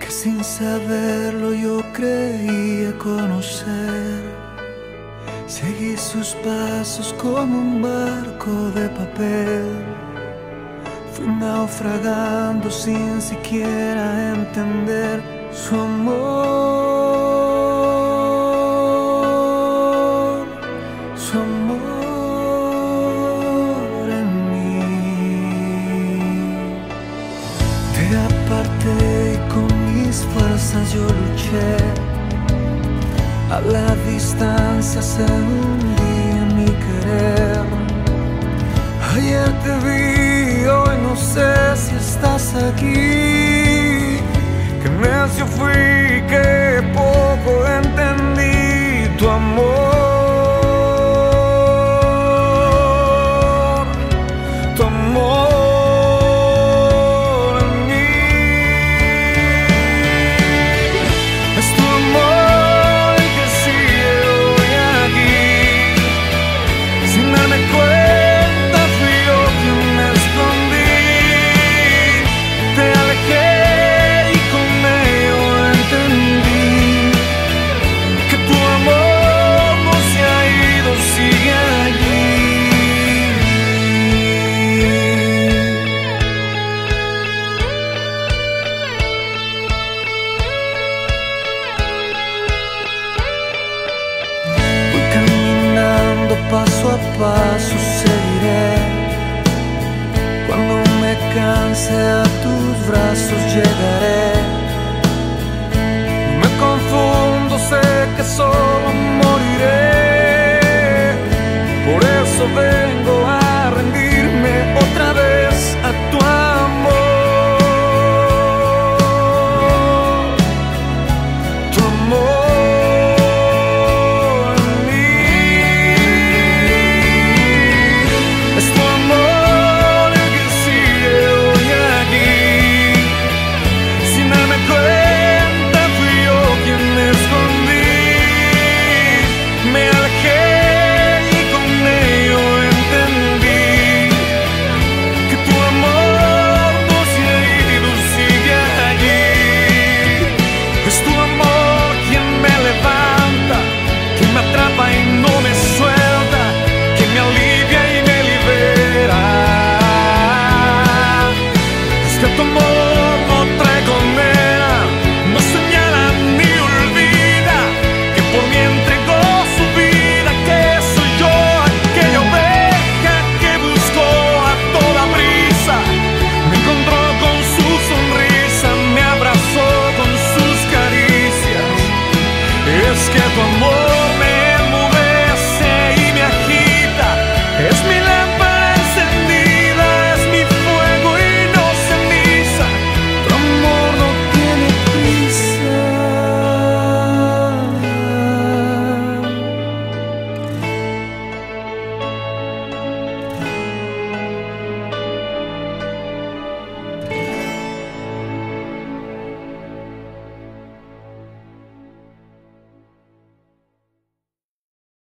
que sin saberlo yo creía conocer. Seguí sus pasos como un barco de papel. Fui naufragando sin siquiera entender su amor. Su amor. Te aparté y con mis fuerzas yo luché. A la distancia se hundía mi querer. Ayer te vi, hoy no sé si estás aquí. Que necio fui, que paso a paso, seguiré. Cuando me canse a tus brazos for more.